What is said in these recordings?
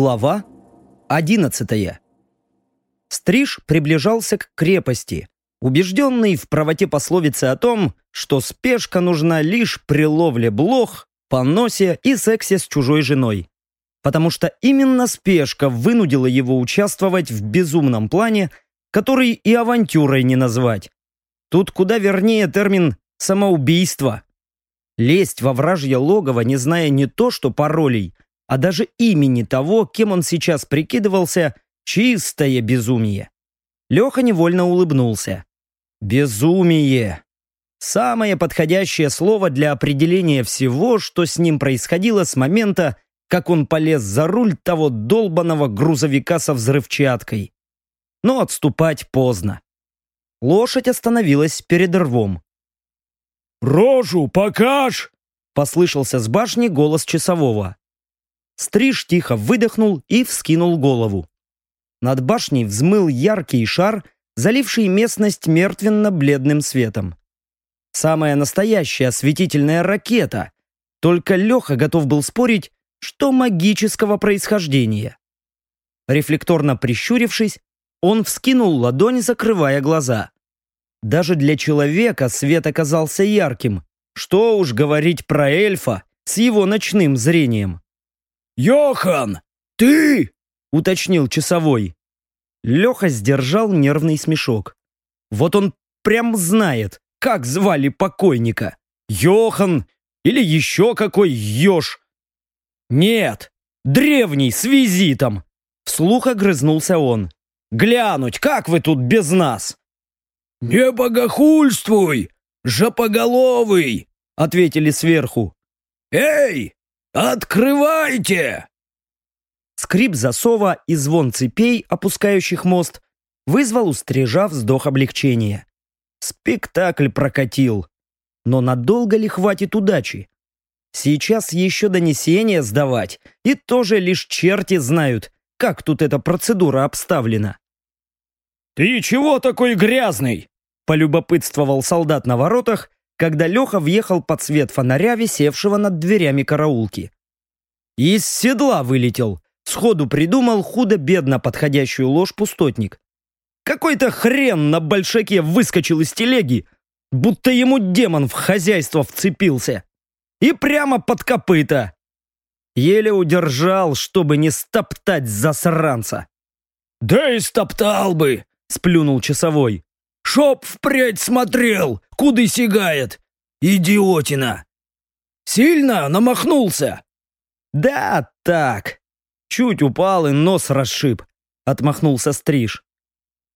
Глава одиннадцатая. Стриж приближался к крепости, убежденный в правоте пословицы о том, что спешка нужна лишь при ловле блох, поносе и сексе с чужой женой. Потому что именно спешка вынудила его участвовать в безумном плане, который и авантюрой не назвать. Тут куда вернее термин «самоубийство». Лезть во вражье логово, не зная не то что паролей, а даже имени того, кем он сейчас прикидывался, чистое безумие. Леха невольно улыбнулся. Безумие. Самое подходящее слово для определения всего, что с ним происходило с момента, как он полез за руль того долбанного грузовика со взрывчаткой. Но отступать поздно. Лошадь остановилась перед рвом. «Рожу покаж!» — послышался с башни голос часового. Стриж тихо выдохнул и вскинул голову. Над башней взмыл яркий шар, заливший местность мертвенно-бледным светом. Самая настоящая осветительная ракета, только Леха готов был спорить, что магического происхождения. Рефлекторно прищурившись, он вскинул ладонь, закрывая глаза. Даже для человека свет оказался ярким. Что уж говорить про эльфа с его ночным зрением. «Йохан, ты?» — уточнил часовой. Леха сдержал нервный смешок. Вот он прям знает, как звали покойника. Йохан или еще какой еж. Нет, древний, с визитом. Вслух огрызнулся он. Глянуть, как вы тут без нас? «Не богохульствуй, жопоголовый!» — ответили сверху. «Эй, открывайте!» Скрип засова и звон цепей, опускающих мост, вызвал у стрижа вздох облегчения. Спектакль прокатил. Но надолго ли хватит удачи? Сейчас еще донесение сдавать, и тоже лишь черти знают, как тут эта процедура обставлена. «Ты чего такой грязный?» – полюбопытствовал солдат на воротах, когда Леха въехал под свет фонаря, висевшего над дверями караулки. Из седла вылетел, Сходу придумал худо-бедно подходящую ложь пустотник. Какой-то хрен на большаке выскочил из телеги, будто ему демон в хозяйство вцепился. И прямо под копыта. Еле удержал, чтобы не стоптать засранца. «Да и стоптал бы!» — сплюнул часовой. «Шоп впредь смотрел, куда сигает! Идиотина!» «Сильно намахнулся?» «Да так, Чуть упал и нос расшиб», — отмахнулся Стриж.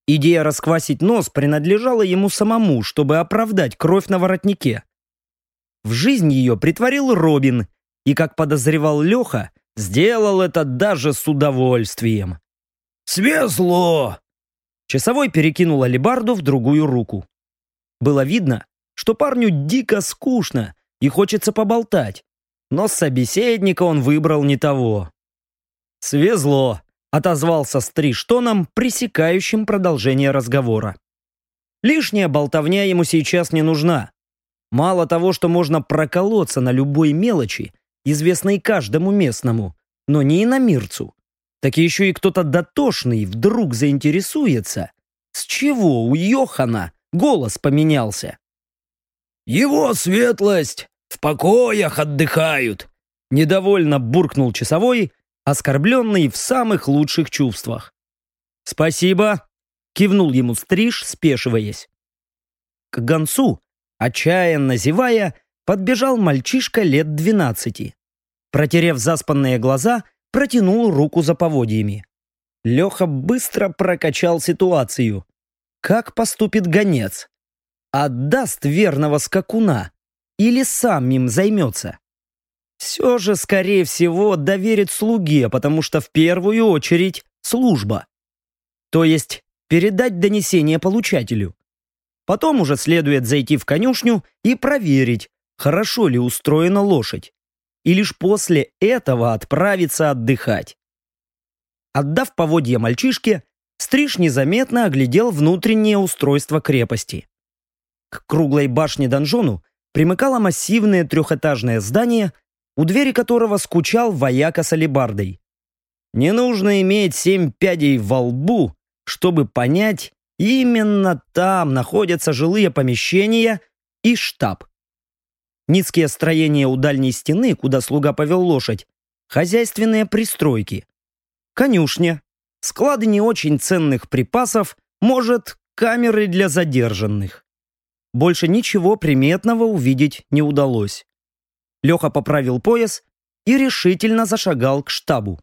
Идея расквасить нос принадлежала ему самому, чтобы оправдать кровь на воротнике. В жизнь ее притворил Робин, и, как подозревал Леха, сделал это даже с удовольствием. «Свезло!» Часовой перекинул алебарду в другую руку. Было видно, что парню дико скучно и хочется поболтать, но собеседника он выбрал не того. «Свезло», — отозвался Стриж тоном, пресекающим продолжение разговора. Лишняя болтовня ему сейчас не нужна. Мало того, что можно проколоться на любой мелочи, известной каждому местному, но не и на мирцу, так еще и кто-то дотошный вдруг заинтересуется, с чего у Йохана голос поменялся. «Его светлость в покоях отдыхают!» Недовольно буркнул часовой оскорбленный в самых лучших чувствах. «Спасибо!» — кивнул ему стриж, спешиваясь. К гонцу, отчаянно зевая, подбежал мальчишка лет двенадцати. Протерев заспанные глаза, протянул руку за поводьями. Леха быстро прокачал ситуацию. Как поступит гонец? Отдаст верного скакуна? Или сам им займется? все же, скорее всего, доверит слуге, потому что в первую очередь служба. То есть передать донесение получателю. Потом уже следует зайти в конюшню и проверить, хорошо ли устроена лошадь. И лишь после этого отправиться отдыхать. Отдав поводья мальчишке, Стриж незаметно оглядел внутреннее устройство крепости. К круглой башне-донжону примыкало массивное трехэтажное здание – у двери которого скучал вояка с алебардой. Не нужно иметь семь пядей во лбу, чтобы понять, именно там находятся жилые помещения и штаб. Низкие строения у дальней стены, куда слуга повел лошадь, хозяйственные пристройки. Конюшня, склады не очень ценных припасов, может, камеры для задержанных. Больше ничего приметного увидеть не удалось. Леха поправил пояс и решительно зашагал к штабу.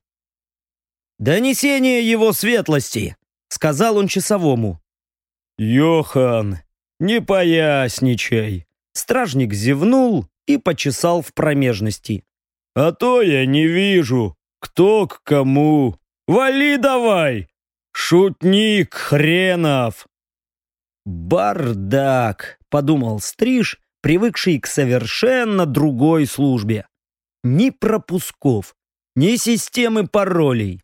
«Донесение его светлости!» — сказал он часовому. «Йохан, не поясничай!» Стражник зевнул и почесал в промежности. «А то я не вижу, кто к кому. Вали давай! Шутник хренов!» «Бардак!» — подумал Стриж, привыкший к совершенно другой службе. Ни пропусков, ни системы паролей.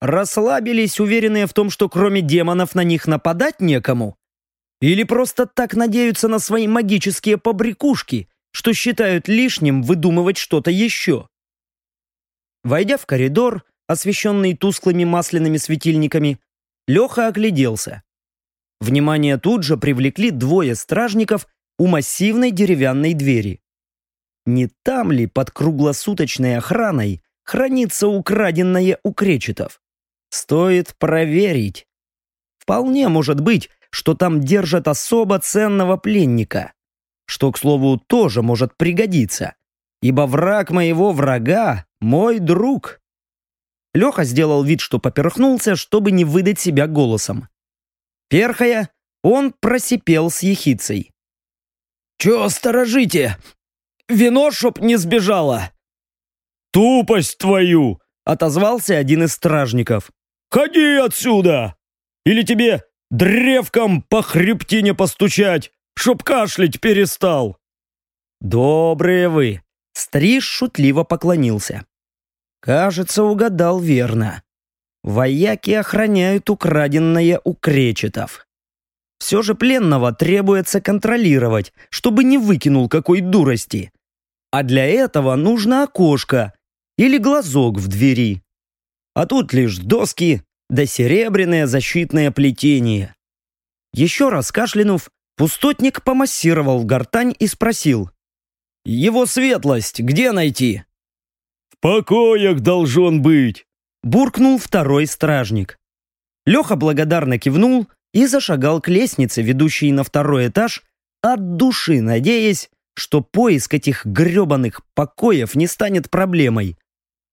Расслабились, уверенные в том, что кроме демонов на них нападать некому? Или просто так надеются на свои магические побрякушки, что считают лишним выдумывать что-то еще? Войдя в коридор, освещенный тусклыми масляными светильниками, Леха огляделся. Внимание тут же привлекли двое стражников у массивной деревянной двери. Не там ли под круглосуточной охраной хранится украденное у кречетов? Стоит проверить. Вполне может быть, что там держат особо ценного пленника. Что, к слову, тоже может пригодиться. Ибо враг моего врага – мой друг. Леха сделал вид, что поперхнулся, чтобы не выдать себя голосом. Перхая, он просипел с ехицей. «Чё сторожите? Вино, чтоб не сбежало!» «Тупость твою!» — отозвался один из стражников. «Ходи отсюда! Или тебе древком по хребтине постучать, чтоб кашлять перестал!» «Добрые вы!» — Стриж шутливо поклонился. «Кажется, угадал верно. Вояки охраняют украденное у кречетов. Все же пленного требуется контролировать, чтобы не выкинул какой дурости. А для этого нужно окошко или глазок в двери. А тут лишь доски да серебряное защитное плетение. Еще раз кашлянув, пустотник помассировал гортань и спросил. «Его светлость где найти?» «В покоях должен быть», буркнул второй стражник. Леха благодарно кивнул и зашагал к лестнице, ведущей на второй этаж, от души надеясь, что поиск этих гребаных покоев не станет проблемой.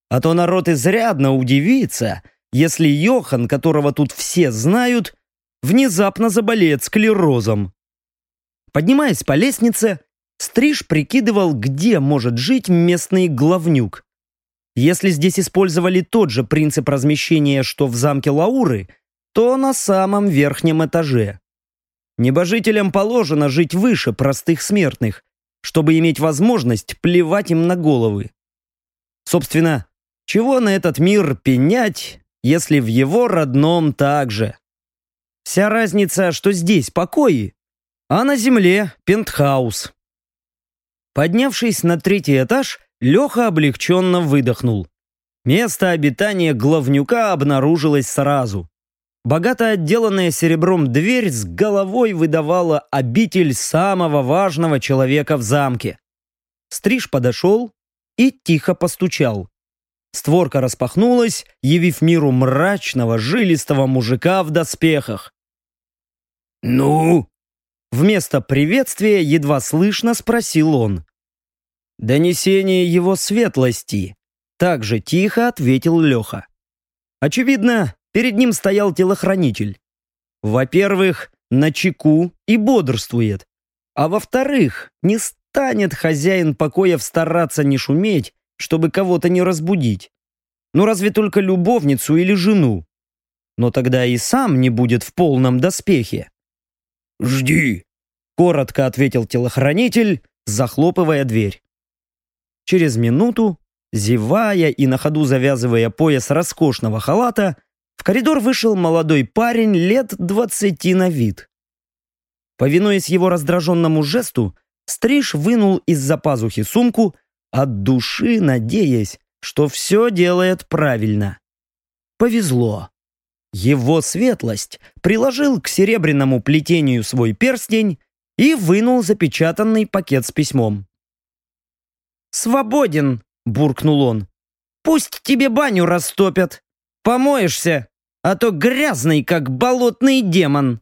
А то народ изрядно удивится, если Йохан, которого тут все знают, внезапно заболеет склерозом. Поднимаясь по лестнице, Стриж прикидывал, где может жить местный главнюк. Если здесь использовали тот же принцип размещения, что в замке Лауры, то на самом верхнем этаже. Небожителям положено жить выше простых смертных, чтобы иметь возможность плевать им на головы. Собственно, чего на этот мир пенять, если в его родном также? Вся разница, что здесь покои, а на земле пентхаус. Поднявшись на третий этаж, Леха облегченно выдохнул. Место обитания главнюка обнаружилось сразу. Богато отделанная серебром дверь с головой выдавала обитель самого важного человека в замке. Стриж подошел и тихо постучал. Створка распахнулась, явив миру мрачного, жилистого мужика в доспехах. «Ну?» Вместо приветствия едва слышно спросил он. «Донесение его светлости», — так же тихо ответил Леха. Очевидно, перед ним стоял телохранитель. Во-первых, на чеку и бодрствует. А во-вторых, не станет хозяин покоев стараться не шуметь, чтобы кого-то не разбудить. Ну разве только любовницу или жену. Но тогда и сам не будет в полном доспехе. «Жди», — коротко ответил телохранитель, захлопывая дверь. Через минуту, зевая и на ходу завязывая пояс роскошного халата, в коридор вышел молодой парень лет двадцати на вид. Повинуясь его раздраженному жесту, Стриж вынул из-за пазухи сумку, от души надеясь, что все делает правильно. повезло. Его светлость приложил к серебряному плетению свой перстень и вынул запечатанный пакет с письмом. «Свободен!» – буркнул он. «Пусть тебе баню растопят. Помоешься, а то грязный, как болотный демон!»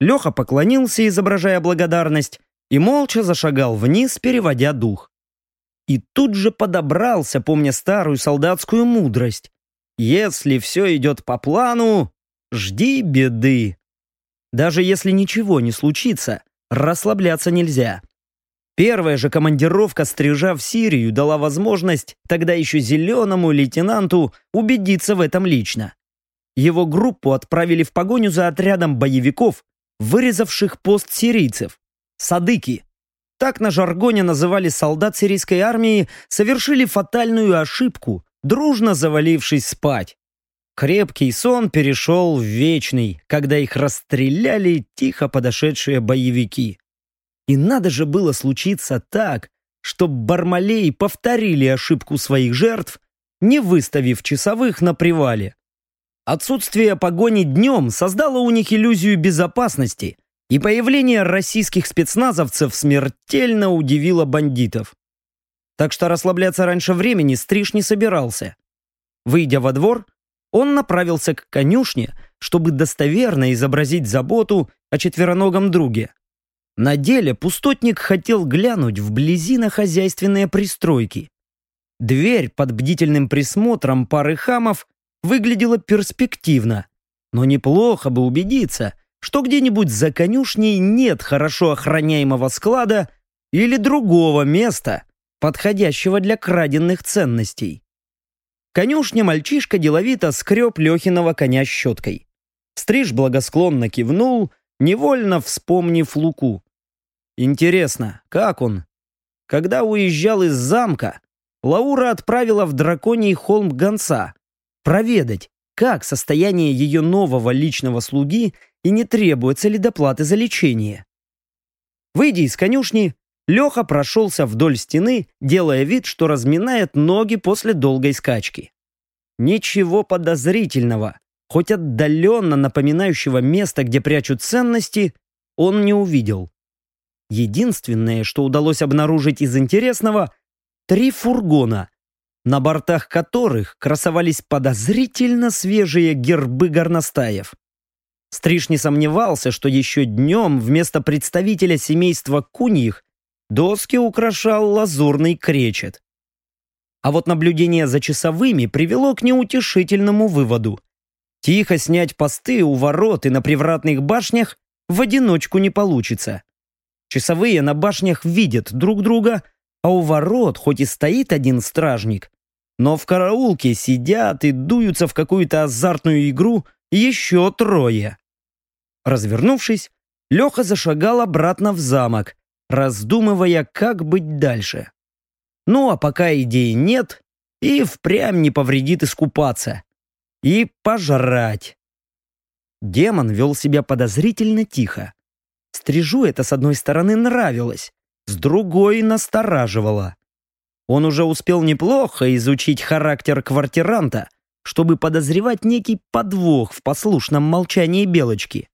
Леха поклонился, изображая благодарность, и молча зашагал вниз, переводя дух. И тут же подобрался, помня старую солдатскую мудрость. Если все идет по плану, жди беды. Даже если ничего не случится, расслабляться нельзя. Первая же командировка стрижа в Сирию дала возможность тогда еще зеленому лейтенанту убедиться в этом лично. Его группу отправили в погоню за отрядом боевиков, вырезавших пост сирийцев. Садыки. Так на жаргоне называли солдат сирийской армии, совершили фатальную ошибку, дружно завалившись спать. Крепкий сон перешел в вечный, когда их расстреляли тихо подошедшие боевики. И надо же было случиться так, чтобы Бармалей повторили ошибку своих жертв, не выставив часовых на привале. Отсутствие погони днем создало у них иллюзию безопасности, и появление российских спецназовцев смертельно удивило бандитов. Так что расслабляться раньше времени Стриж не собирался. Выйдя во двор, он направился к конюшне, чтобы достоверно изобразить заботу о четвероногом друге. На деле пустотник хотел глянуть вблизи на хозяйственные пристройки. Дверь под бдительным присмотром пары хамов выглядела перспективно, но неплохо бы убедиться, что где-нибудь за конюшней нет хорошо охраняемого склада или другого места, подходящего для краденных ценностей. Конюшня мальчишка деловито скреб Лехиного коня щеткой. Стриж благосклонно кивнул, невольно вспомнив Луку. Интересно, как он? Когда уезжал из замка, Лаура отправила в драконий холм гонца проведать, как состояние ее нового личного слуги и не требуется ли доплаты за лечение. Выйдя из конюшни, Леха прошелся вдоль стены, делая вид, что разминает ноги после долгой скачки. Ничего подозрительного, хоть отдаленно напоминающего место, где прячут ценности, он не увидел. Единственное, что удалось обнаружить из интересного – три фургона, на бортах которых красовались подозрительно свежие гербы горностаев. Стриж не сомневался, что еще днем вместо представителя семейства Куньих Доски украшал лазурный кречет. А вот наблюдение за часовыми привело к неутешительному выводу. Тихо снять посты у ворот и на привратных башнях в одиночку не получится. Часовые на башнях видят друг друга, а у ворот хоть и стоит один стражник, но в караулке сидят и дуются в какую-то азартную игру еще трое. Развернувшись, Леха зашагал обратно в замок, раздумывая, как быть дальше. Ну, а пока идей нет, и впрямь не повредит искупаться. И пожрать. Демон вел себя подозрительно тихо. Стрижу это с одной стороны нравилось, с другой настораживало. Он уже успел неплохо изучить характер квартиранта, чтобы подозревать некий подвох в послушном молчании Белочки.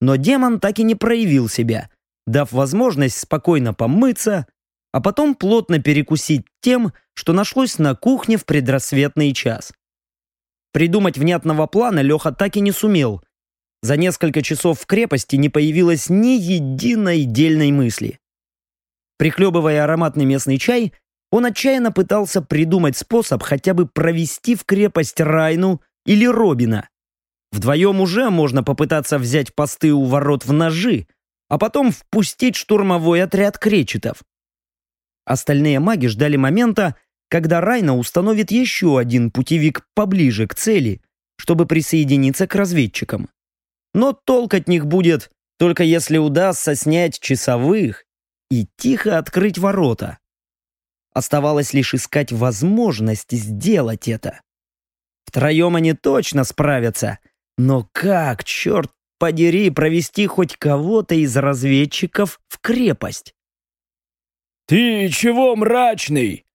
Но демон так и не проявил себя, дав возможность спокойно помыться, а потом плотно перекусить тем, что нашлось на кухне в предрассветный час. Придумать внятного плана Леха так и не сумел. За несколько часов в крепости не появилось ни единой дельной мысли. Прихлебывая ароматный местный чай, он отчаянно пытался придумать способ хотя бы провести в крепость Райну или Робина. Вдвоем уже можно попытаться взять посты у ворот в ножи, а потом впустить штурмовой отряд кречетов. Остальные маги ждали момента, когда Райна установит еще один путевик поближе к цели, чтобы присоединиться к разведчикам. Но толк от них будет, только если удастся снять часовых и тихо открыть ворота. Оставалось лишь искать возможность сделать это. Втроем они точно справятся, но как, черт подери, провести хоть кого-то из разведчиков в крепость. «Ты чего мрачный?»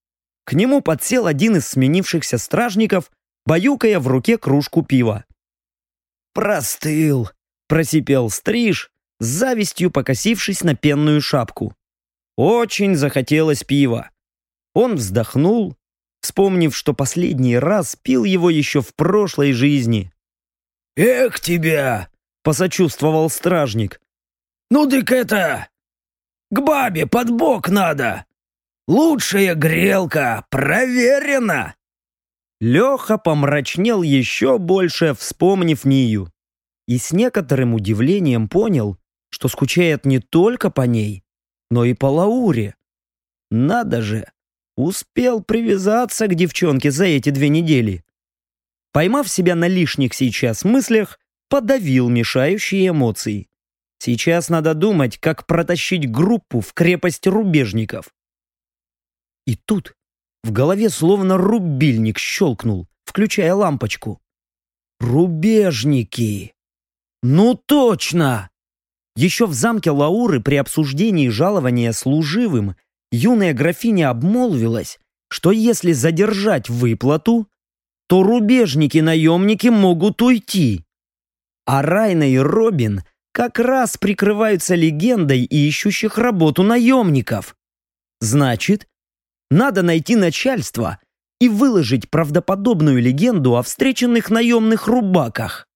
К нему подсел один из сменившихся стражников баюкая в руке кружку пива. «Простыл!» – просипел стриж, с завистью покосившись на пенную шапку. Очень захотелось пива. Он вздохнул, вспомнив, что последний раз пил его еще в прошлой жизни. «Эх тебя!» — посочувствовал стражник. «Ну дык это... К бабе под бок надо! Лучшая грелка, проверена!» Леха помрачнел еще больше, вспомнив Нию. И с некоторым удивлением понял, что скучает не только по ней, но и по Лауре. Надо же, успел привязаться к девчонке за эти две недели. Поймав себя на лишних сейчас мыслях, подавил мешающие эмоции. Сейчас надо думать, как протащить группу в крепость рубежников. И тут в голове словно рубильник щелкнул, включая лампочку. Рубежники! Ну точно! Еще в замке Лауры при обсуждении жалования служивым юная графиня обмолвилась, что если задержать выплату, то рубежники-наемники могут уйти. А Райна и Робин как раз прикрываются легендой ищущих работу наемников. Значит, надо найти начальство и выложить правдоподобную легенду о встреченных наемных рубаках.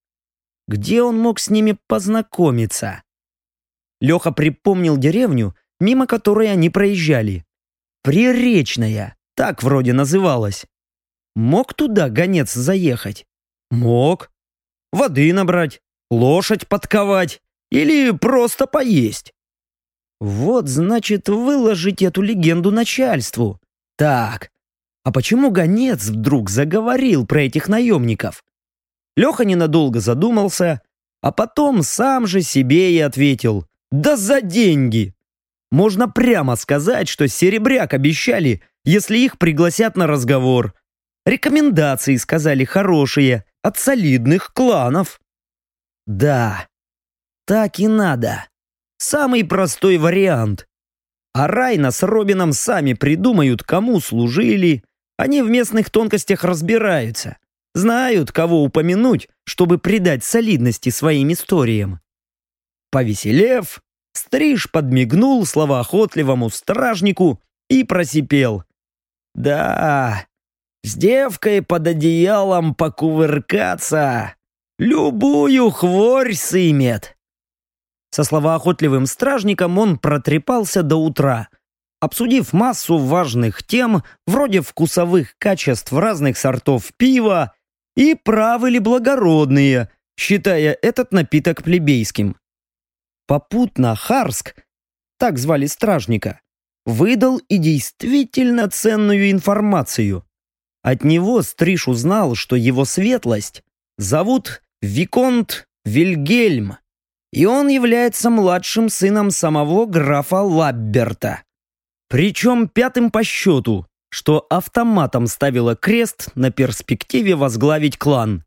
Где он мог с ними познакомиться? Леха припомнил деревню, мимо которой они проезжали. Приречная, так вроде называлась. Мог туда гонец заехать? Мог. Воды набрать, лошадь подковать или просто поесть. Вот, значит, выложить эту легенду начальству. Так, а почему гонец вдруг заговорил про этих наемников? Леха ненадолго задумался, а потом сам же себе и ответил. Да за деньги! Можно прямо сказать, что серебряк обещали, если их пригласят на разговор. Рекомендации сказали хорошие, от солидных кланов. Да, так и надо. Самый простой вариант. А Райна с Робином сами придумают, кому служили. Они в местных тонкостях разбираются. Знают, кого упомянуть, чтобы придать солидности своим историям. Повеселев, Стриж подмигнул словоохотливому стражнику и просипел. «Да, с девкой под одеялом покувыркаться, любую хворь сымет». Со словоохотливым стражником он протрепался до утра, обсудив массу важных тем, вроде вкусовых качеств разных сортов пива и правы ли благородные, считая этот напиток плебейским. Попутно Харск, так звали стражника, выдал и действительно ценную информацию. От него Стриж узнал, что его светлость зовут Виконт Вильгельм, и он является младшим сыном самого графа Лабберта. Причем пятым по счету, что автоматом ставило крест на перспективе возглавить клан.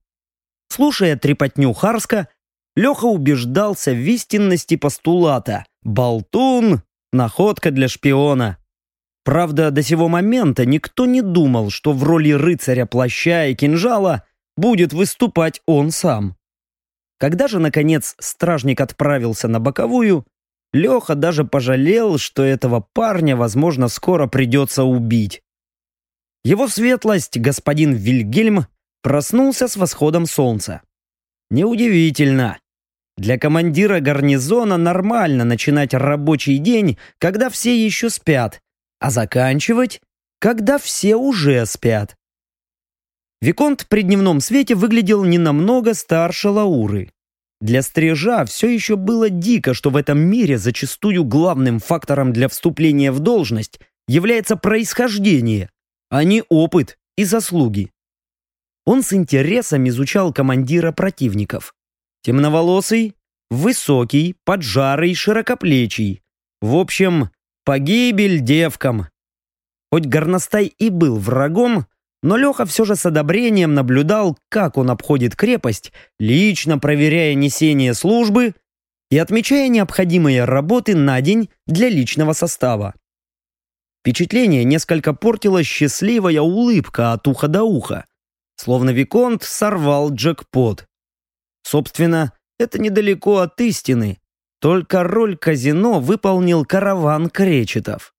Слушая трепотню Харска, Леха убеждался в истинности постулата «Болтун – находка для шпиона». Правда, до сего момента никто не думал, что в роли рыцаря плаща и кинжала будет выступать он сам. Когда же, наконец, стражник отправился на боковую, Леха даже пожалел, что этого парня, возможно, скоро придется убить. Его светлость, господин Вильгельм, проснулся с восходом солнца. Неудивительно. Для командира гарнизона нормально начинать рабочий день, когда все еще спят, а заканчивать, когда все уже спят. Виконт при дневном свете выглядел не намного старше Лауры. Для стрижа все еще было дико, что в этом мире зачастую главным фактором для вступления в должность является происхождение, а не опыт и заслуги. Он с интересом изучал командира противников. Темноволосый, высокий, поджарый, широкоплечий. В общем, погибель девкам. Хоть горностай и был врагом, но Леха все же с одобрением наблюдал, как он обходит крепость, лично проверяя несение службы и отмечая необходимые работы на день для личного состава. Впечатление несколько портила счастливая улыбка от уха до уха. словно Виконт сорвал джекпот. Собственно, это недалеко от истины, только роль казино выполнил караван кречетов.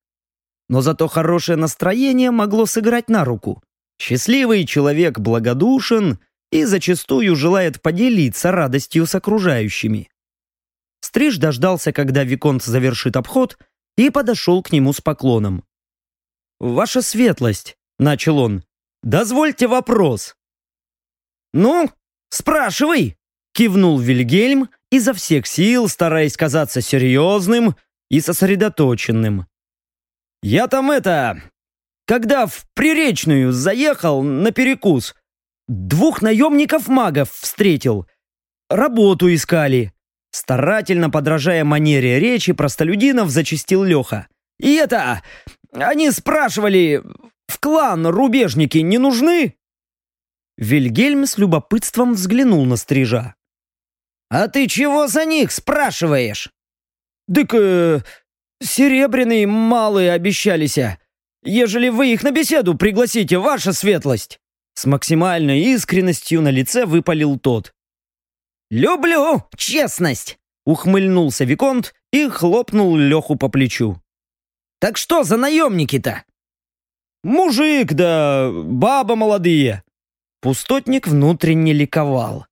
Но зато хорошее настроение могло сыграть на руку. Счастливый человек благодушен и зачастую желает поделиться радостью с окружающими. Стриж дождался, когда Виконт завершит обход, и подошел к нему с поклоном. «Ваша светлость», — начал он, — «дозвольте вопрос». «Ну, спрашивай», — кивнул Вильгельм, изо всех сил стараясь казаться серьезным и сосредоточенным. «Я там это... Когда в Приречную заехал на перекус, двух наемников-магов встретил. Работу искали. Старательно подражая манере речи простолюдинов, зачистил Леха. «И это... Они спрашивали, в клан рубежники не нужны?» Вильгельм с любопытством взглянул на стрижа. «А ты чего за них спрашиваешь?» «Дык, э, серебряные малые обещались. Ежели вы их на беседу пригласите, ваша светлость!» С максимальной искренностью на лице выпалил тот. «Люблю честность!» — ухмыльнулся Виконт и хлопнул Леху по плечу. «Так что за наемники-то?» «Мужик да баба молодые!» Пустотник внутренне ликовал.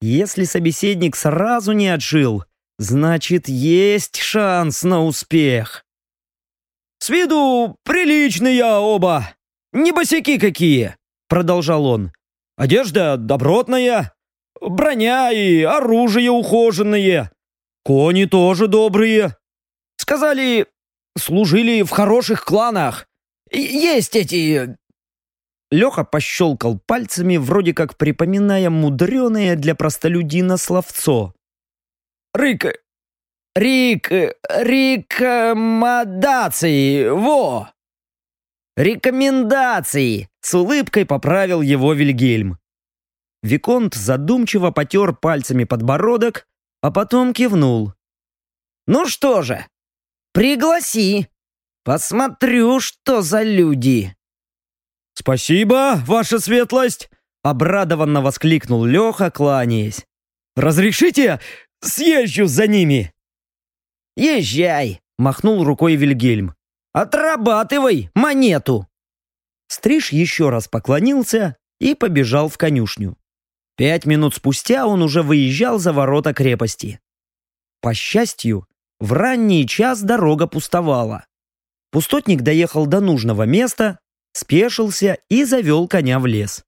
Если собеседник сразу не отжил, значит, есть шанс на успех. «С виду приличные оба, не босяки какие!» — продолжал он. «Одежда добротная, Броня и оружие ухоженные. Кони тоже добрые. Сказали, служили в хороших кланах. Есть эти...» Леха пощелкал пальцами, вроде как припоминая мудреное для простолюдина словцо. «Рик... Рик... Рекомендации... Во!» «Рекомендации!» — с улыбкой поправил его Вильгельм. Виконт задумчиво потер пальцами подбородок, а потом кивнул. «Ну что же, пригласи. Посмотрю, что за люди». «Спасибо, ваша светлость!» Обрадованно воскликнул Леха, кланяясь. «Разрешите? Съезжу за ними!» «Езжай!» — махнул рукой Вильгельм. «Отрабатывай монету!» Стриж еще раз поклонился и побежал в конюшню. Пять минут спустя он уже выезжал за ворота крепости. По счастью, в ранний час дорога пустовала. Пустотник доехал до нужного места, спешился и завел коня в лес.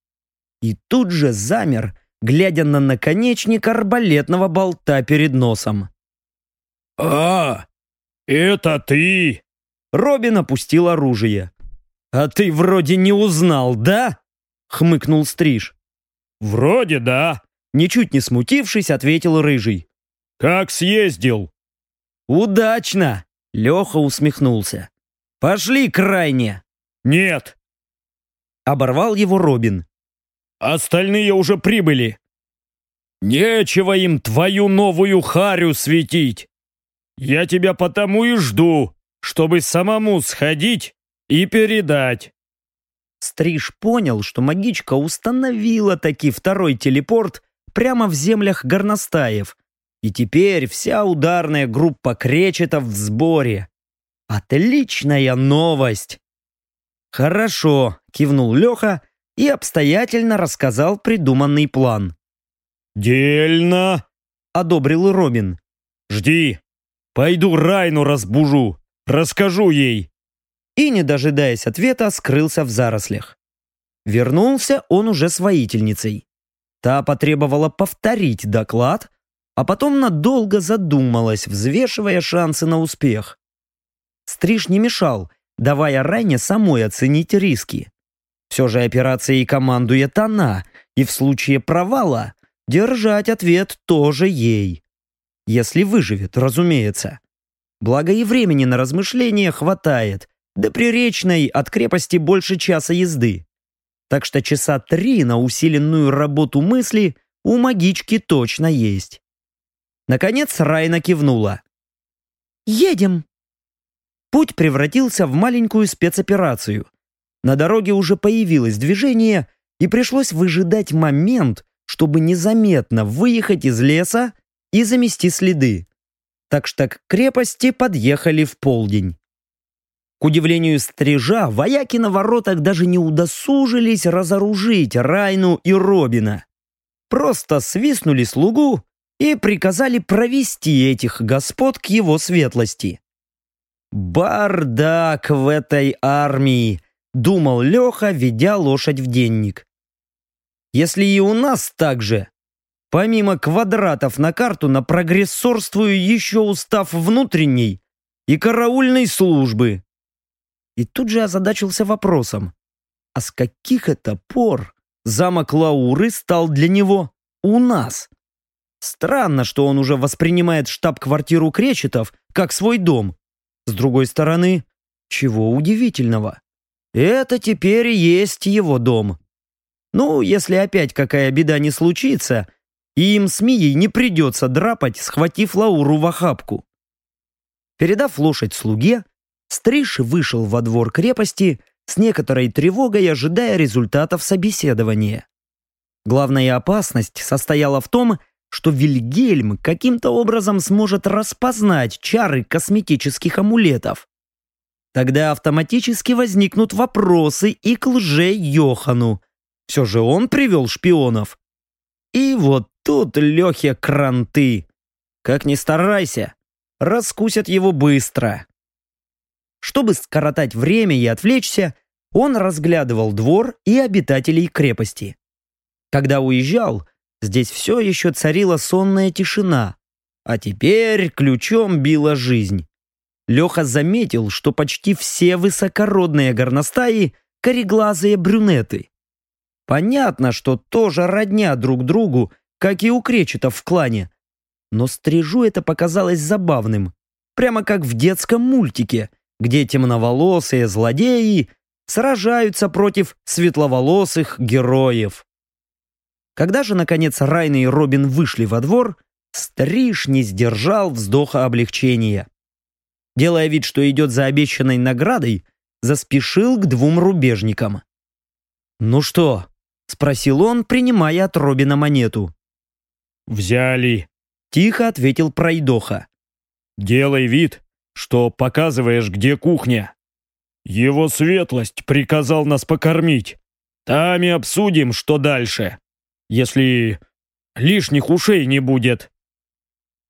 И тут же замер, глядя на наконечник арбалетного болта перед носом. «А, это ты!» Робин опустил оружие. «А ты вроде не узнал, да?» — хмыкнул Стриж. «Вроде да», — ничуть не смутившись, ответил Рыжий. «Как съездил?» «Удачно!» — Леха усмехнулся. «Пошли крайне!» «Нет!» Оборвал его Робин. «Остальные уже прибыли!» «Нечего им твою новую харю светить! Я тебя потому и жду, чтобы самому сходить и передать!» Стриж понял, что магичка установила таки второй телепорт прямо в землях горностаев, и теперь вся ударная группа кречетов в сборе. Отличная новость! Хорошо, кивнул Леха и обстоятельно рассказал придуманный план. «Дельно!» — одобрил Робин. «Жди! Пойду Райну разбужу, расскажу ей!» и, не дожидаясь ответа, скрылся в зарослях. Вернулся он уже с воительницей. Та потребовала повторить доклад, а потом надолго задумалась, взвешивая шансы на успех. Стриж не мешал, давая Райне самой оценить риски. Все же операцией командует она, и в случае провала держать ответ тоже ей. Если выживет, разумеется. Благо и времени на размышления хватает, до Приречной от крепости больше часа езды. Так что часа три на усиленную работу мысли у магички точно есть. Наконец Райна кивнула. «Едем!» Путь превратился в маленькую спецоперацию. На дороге уже появилось движение, и пришлось выжидать момент, чтобы незаметно выехать из леса и замести следы. Так что к крепости подъехали в полдень. К удивлению стрижа, вояки на воротах даже не удосужились разоружить Райну и Робина. Просто свистнули слугу и приказали провести этих господ к его светлости. «Бардак в этой армии!» — думал Леха, ведя лошадь в денник. «Если и у нас так же, помимо квадратов на карту на прогрессорствую еще устав внутренней и караульной службы». И тут же озадачился вопросом, а с каких это пор замок Лауры стал для него у нас? Странно, что он уже воспринимает штаб-квартиру Кречетов как свой дом. С другой стороны, чего удивительного? Это теперь есть его дом. Ну, если опять какая беда не случится, им с Мией не придется драпать, схватив Лауру в охапку. Передав лошадь слуге, Стриж вышел во двор крепости с некоторой тревогой, ожидая результатов собеседования. Главная опасность состояла в том, что Вильгельм каким-то образом сможет распознать чары косметических амулетов. Тогда автоматически возникнут вопросы и к лже-Йохану. Все же он привел шпионов. И вот тут Лехе кранты. Как ни старайся, раскусят его быстро. Чтобы скоротать время и отвлечься, он разглядывал двор и обитателей крепости. Когда уезжал, Здесь все еще царила сонная тишина, а теперь ключом била жизнь. Леха заметил, что почти все высокородные горностаи – кореглазые брюнеты. Понятно, что тоже родня друг другу, как и у кречетов в клане. Но стрижу это показалось забавным. Прямо как в детском мультике, где темноволосые злодеи сражаются против светловолосых героев. Когда же, наконец, Райна и Робин вышли во двор, Стриж не сдержал вздоха облегчения. Делая вид, что идет за обещанной наградой, заспешил к двум рубежникам. «Ну что?» — спросил он, принимая от Робина монету. «Взяли», — тихо ответил Пройдоха. «Делай вид, что показываешь, где кухня. Его светлость приказал нас покормить. Там и обсудим, что дальше» если лишних ушей не будет».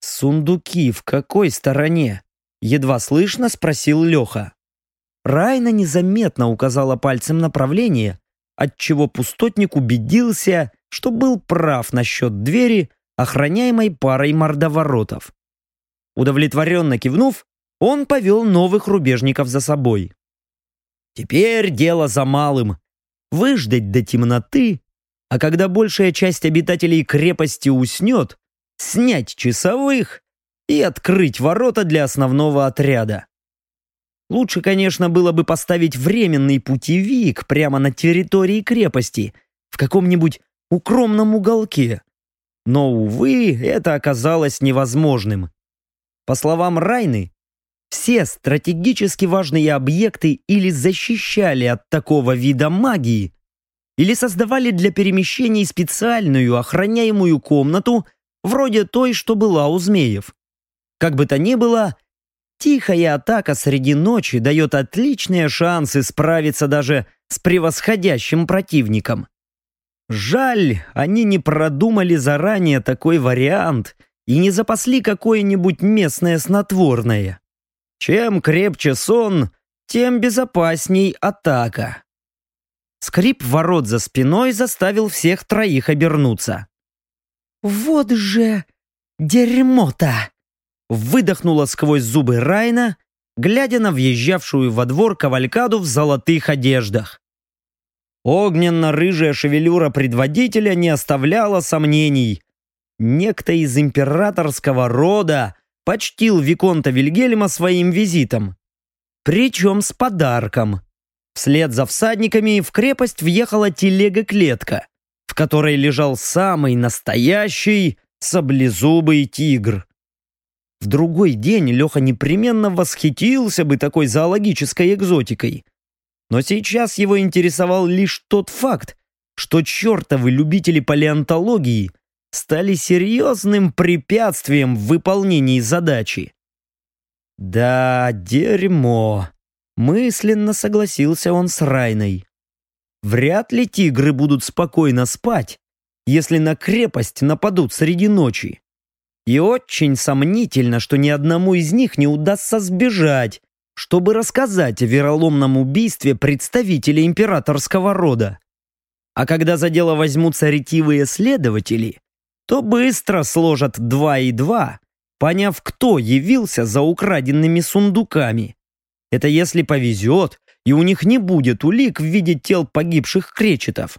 «Сундуки в какой стороне?» Едва слышно спросил Леха. Райна незаметно указала пальцем направление, отчего пустотник убедился, что был прав насчет двери, охраняемой парой мордоворотов. Удовлетворенно кивнув, он повел новых рубежников за собой. Теперь дело за малым. Выждать до темноты а когда большая часть обитателей крепости уснет, снять часовых и открыть ворота для основного отряда. Лучше, конечно, было бы поставить временный путевик прямо на территории крепости, в каком-нибудь укромном уголке. Но, увы, это оказалось невозможным. По словам Райны, все стратегически важные объекты или защищали от такого вида магии, или создавали для перемещений специальную охраняемую комнату, вроде той, что была у змеев. Как бы то ни было, тихая атака среди ночи дает отличные шансы справиться даже с превосходящим противником. Жаль, они не продумали заранее такой вариант и не запасли какое-нибудь местное снотворное. Чем крепче сон, тем безопасней атака. Скрип ворот за спиной заставил всех троих обернуться. «Вот же дерьмо-то!» Выдохнула сквозь зубы Райна, глядя на въезжавшую во двор кавалькаду в золотых одеждах. Огненно-рыжая шевелюра предводителя не оставляла сомнений. Некто из императорского рода почтил Виконта Вильгельма своим визитом. Причем с подарком. Вслед за всадниками в крепость въехала телега-клетка, в которой лежал самый настоящий саблезубый тигр. В другой день Леха непременно восхитился бы такой зоологической экзотикой. Но сейчас его интересовал лишь тот факт, что чертовы любители палеонтологии стали серьезным препятствием в выполнении задачи. Да, дерьмо. Мысленно согласился он с Райной. Вряд ли тигры будут спокойно спать, если на крепость нападут среди ночи. И очень сомнительно, что ни одному из них не удастся сбежать, чтобы рассказать о вероломном убийстве представителей императорского рода. А когда за дело возьмутся ретивые следователи, то быстро сложат два и два, поняв, кто явился за украденными сундуками. Это если повезет, и у них не будет улик в виде тел погибших кречетов.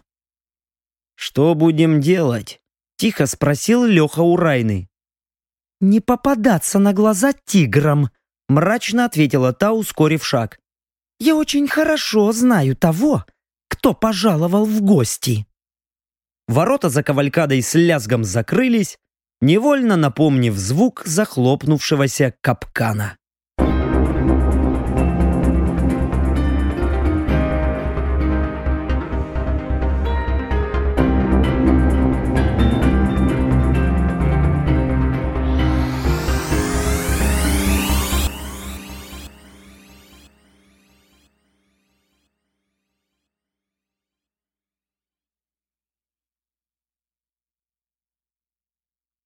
«Что будем делать?» — тихо спросил Леха у Райны. «Не попадаться на глаза тиграм», — мрачно ответила та, ускорив шаг. «Я очень хорошо знаю того, кто пожаловал в гости». Ворота за кавалькадой с лязгом закрылись, невольно напомнив звук захлопнувшегося капкана.